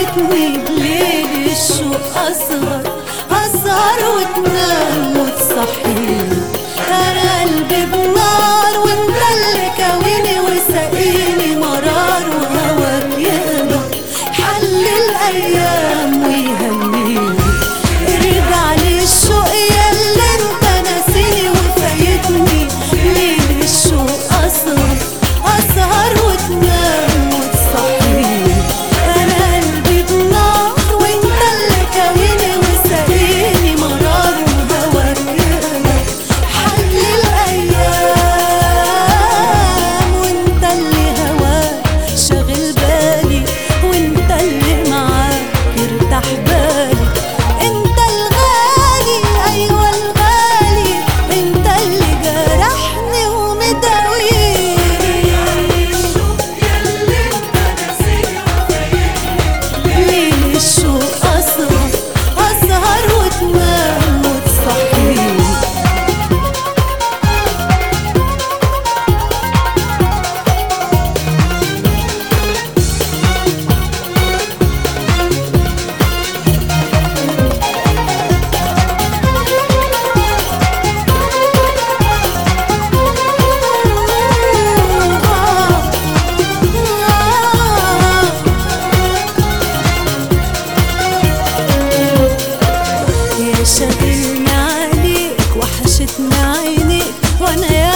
وتموتني بليل الشوق أصغر أصغر وتنام وتصحيني ini wanaya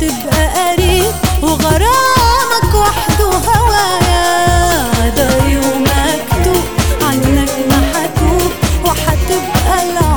تبقى قريب وغرامك وحده هوايا. ده يوم مكتوب عنك محتوب وحتبقى العالم